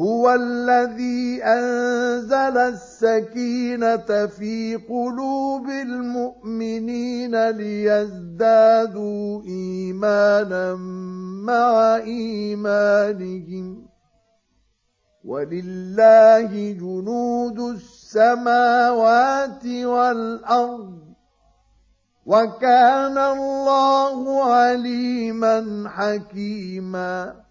هو الذي أنزل السكينة في قلوب المؤمنين ليزدادوا إيمانا مع إيمانهم. ولله جنود السماوات والأرض. وكان الله عليما حكيما.